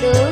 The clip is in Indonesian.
Duh